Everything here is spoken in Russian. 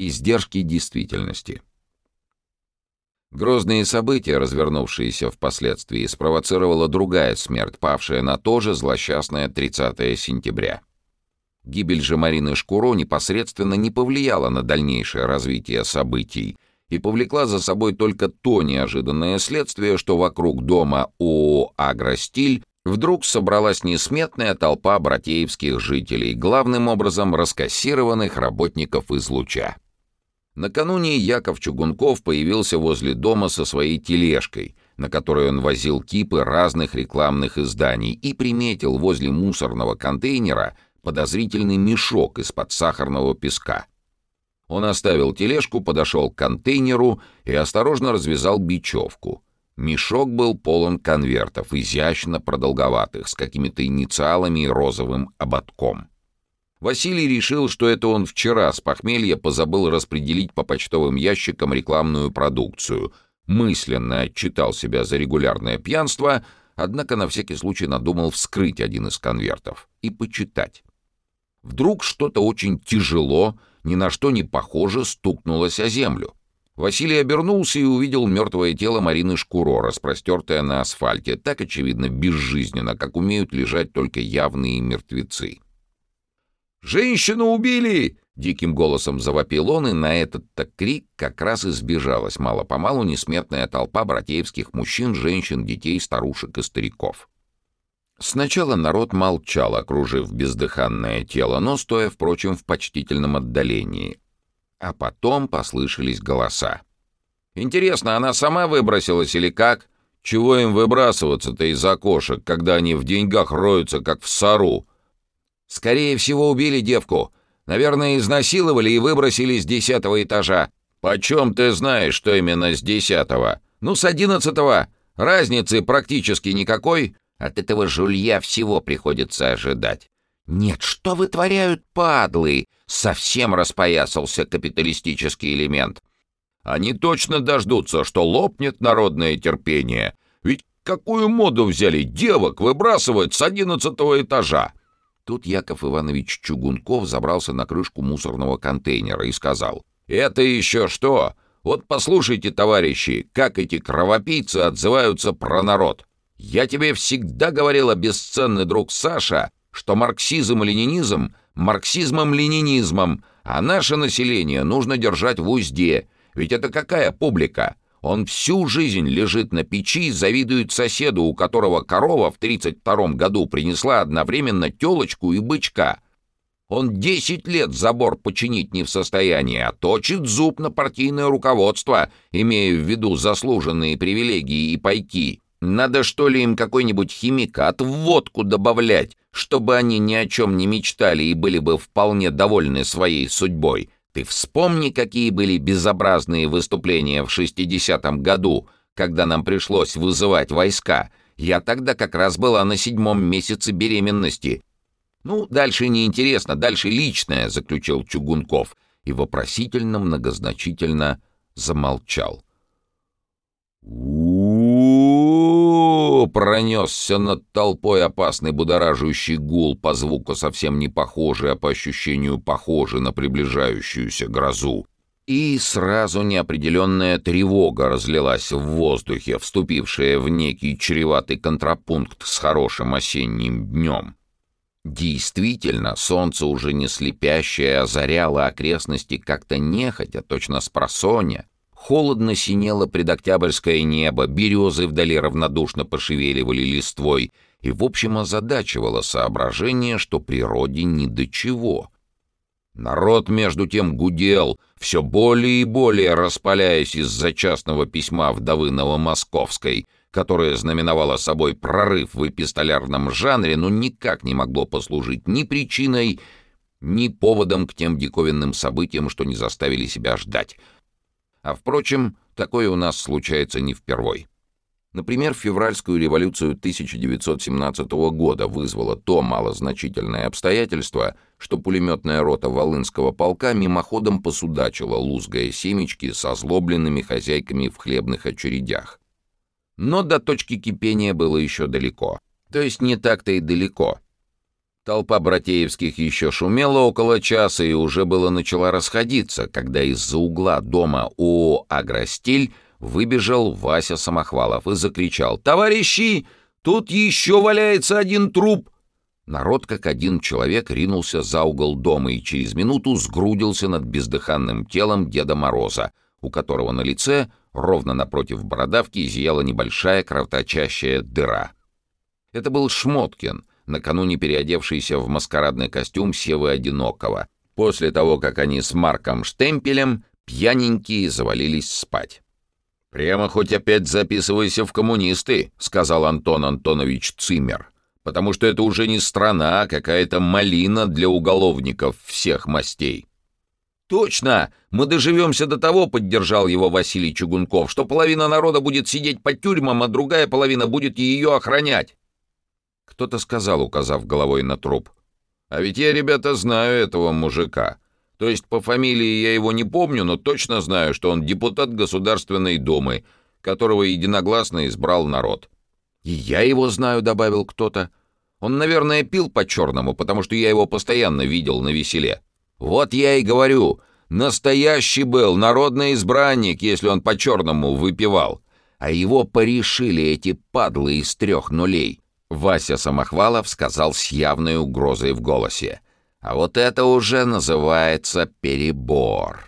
Издержки действительности. Грозные события, развернувшиеся впоследствии, спровоцировала другая смерть, павшая на то же злосчастное 30 сентября. Гибель же Марины Шкуро непосредственно не повлияла на дальнейшее развитие событий и повлекла за собой только то неожиданное следствие, что вокруг дома ООО «Агростиль» вдруг собралась несметная толпа братеевских жителей, главным образом раскассированных работников из Луча. Накануне Яков Чугунков появился возле дома со своей тележкой, на которой он возил кипы разных рекламных изданий, и приметил возле мусорного контейнера подозрительный мешок из-под сахарного песка. Он оставил тележку, подошел к контейнеру и осторожно развязал бечевку. Мешок был полон конвертов, изящно продолговатых, с какими-то инициалами и розовым ободком. Василий решил, что это он вчера с похмелья позабыл распределить по почтовым ящикам рекламную продукцию, мысленно отчитал себя за регулярное пьянство, однако на всякий случай надумал вскрыть один из конвертов и почитать. Вдруг что-то очень тяжело, ни на что не похоже, стукнулось о землю. Василий обернулся и увидел мертвое тело Марины Шкуро, распростертое на асфальте, так очевидно безжизненно, как умеют лежать только явные мертвецы. «Женщину убили!» — диким голосом завопил он, и на этот-то крик как раз избежалась мало-помалу несметная толпа братеевских мужчин, женщин, детей, старушек и стариков. Сначала народ молчал, окружив бездыханное тело, но стоя, впрочем, в почтительном отдалении. А потом послышались голоса. «Интересно, она сама выбросилась или как? Чего им выбрасываться-то из окошек, когда они в деньгах роются, как в сару?» Скорее всего, убили девку. Наверное, изнасиловали и выбросили с десятого этажа. Почем ты знаешь, что именно с десятого? Ну, с одиннадцатого. Разницы практически никакой. От этого жулья всего приходится ожидать. Нет, что вытворяют падлы? Совсем распоясался капиталистический элемент. Они точно дождутся, что лопнет народное терпение. Ведь какую моду взяли девок выбрасывать с одиннадцатого этажа? Тут Яков Иванович Чугунков забрался на крышку мусорного контейнера и сказал, «Это еще что? Вот послушайте, товарищи, как эти кровопийцы отзываются про народ. Я тебе всегда говорила, бесценный друг Саша, что марксизм и ленинизм марксизмом-ленинизмом, а наше население нужно держать в узде, ведь это какая публика? Он всю жизнь лежит на печи и завидует соседу, у которого корова в 32 году принесла одновременно телочку и бычка. Он 10 лет забор починить не в состоянии, а точит зуб на партийное руководство, имея в виду заслуженные привилегии и пайки. Надо что ли им какой-нибудь химикат в водку добавлять, чтобы они ни о чем не мечтали и были бы вполне довольны своей судьбой?» Ты вспомни, какие были безобразные выступления в 60-м году, когда нам пришлось вызывать войска. Я тогда как раз была на седьмом месяце беременности. Ну, дальше неинтересно, дальше личное, заключил Чугунков и вопросительно многозначительно замолчал. у пронесся над толпой опасный будоражащий гул, по звуку совсем не похожий, а по ощущению похожий на приближающуюся грозу. И сразу неопределенная тревога разлилась в воздухе, вступившая в некий чреватый контрапункт с хорошим осенним днем. Действительно, солнце уже не слепящее озаряло окрестности как-то нехотя, точно с просоня, Холодно синело предоктябрьское небо, березы вдали равнодушно пошевеливали листвой, и, в общем, озадачивало соображение, что природе ни до чего. Народ, между тем, гудел, все более и более распаляясь из-за частного письма вдовы Новомосковской, которое знаменовало собой прорыв в эпистолярном жанре, но никак не могло послужить ни причиной, ни поводом к тем диковинным событиям, что не заставили себя ждать — а, впрочем, такое у нас случается не впервой. Например, февральскую революцию 1917 года вызвало то малозначительное обстоятельство, что пулеметная рота Волынского полка мимоходом посудачила, лузгая семечки с озлобленными хозяйками в хлебных очередях. Но до точки кипения было еще далеко. То есть не так-то и далеко. Толпа братеевских еще шумела около часа и уже было начала расходиться, когда из-за угла дома ООО «Агростиль» выбежал Вася Самохвалов и закричал «Товарищи, тут еще валяется один труп!» Народ, как один человек, ринулся за угол дома и через минуту сгрудился над бездыханным телом Деда Мороза, у которого на лице, ровно напротив бородавки, зияла небольшая кровоточащая дыра. Это был Шмоткин, накануне переодевшийся в маскарадный костюм Севы Одинокого, после того, как они с Марком Штемпелем пьяненькие завалились спать. «Прямо хоть опять записывайся в коммунисты», — сказал Антон Антонович Цимер, «потому что это уже не страна, а какая-то малина для уголовников всех мастей». «Точно! Мы доживемся до того, — поддержал его Василий Чугунков, — что половина народа будет сидеть по тюрьмам, а другая половина будет ее охранять. Кто-то сказал, указав головой на труп. «А ведь я, ребята, знаю этого мужика. То есть по фамилии я его не помню, но точно знаю, что он депутат Государственной Думы, которого единогласно избрал народ». «И я его знаю», — добавил кто-то. «Он, наверное, пил по-черному, потому что я его постоянно видел на веселе». «Вот я и говорю, настоящий был народный избранник, если он по-черному выпивал. А его порешили эти падлы из трех нулей». Вася Самохвалов сказал с явной угрозой в голосе. «А вот это уже называется перебор».